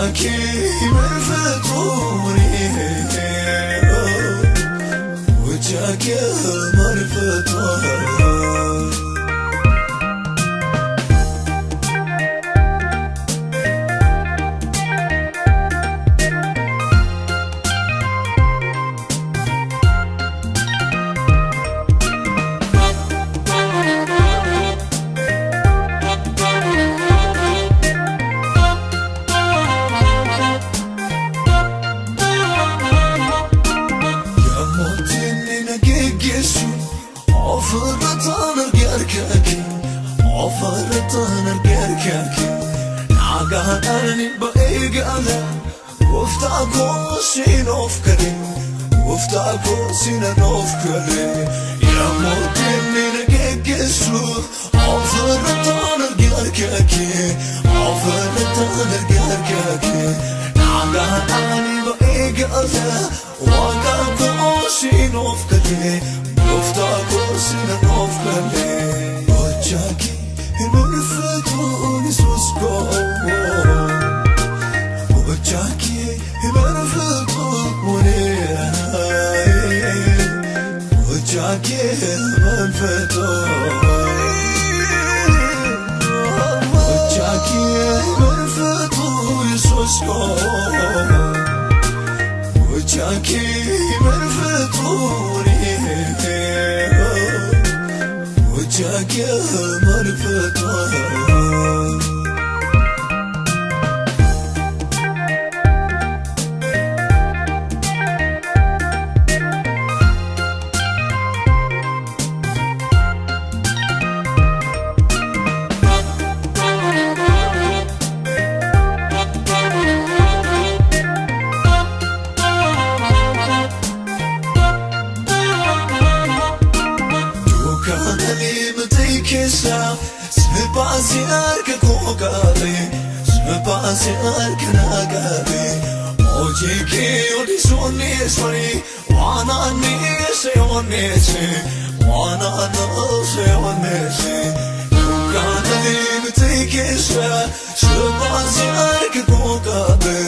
Bochaaki himarfitooni وجهك مرفطة آفرت آنر گرککی آفرت آنر گرککی نگهانی با ایگانه گفتا کوشی نوف کردی گفتا کوشی نوف کردی یا موتی نرگه گشلو آفرت آنر گرککی آفرت آنر گرککی نگهانی با ایگانه واقعا کوشی نوف کردی گفتا siin of gooftaa koo siinan of kale gochaaki isuus koo gochaaki hin ulfatuun gochaaki hin ulfatuun gochaaki hin Jack ya harmonik ve tuhaf kisla Simi bazi erke kogabi Simi bazi erke nagabi Oji ki odi suni suni Wana ni se oni si Wana no se oni si Kugadayım tek isla Simi bazi erke kogabi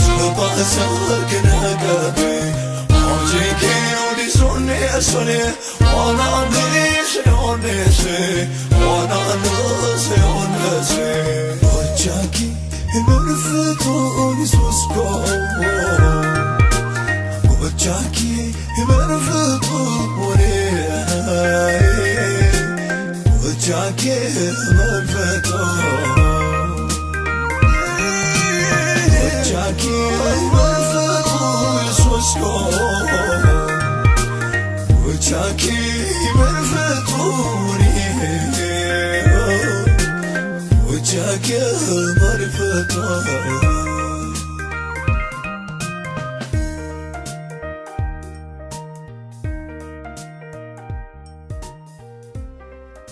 Simi bazi erke nagabi Oji ki odi suni suni Wana ni onneesse. Gochaaki hin ulfatuun isuus koo. Gochaaki hin ulfatuun Gochaaki hin ulfatuun. Gochaaki hin ulfatuun isuus koo. Gochaaki hin ulfatuun Gochaaki hin ulfatuun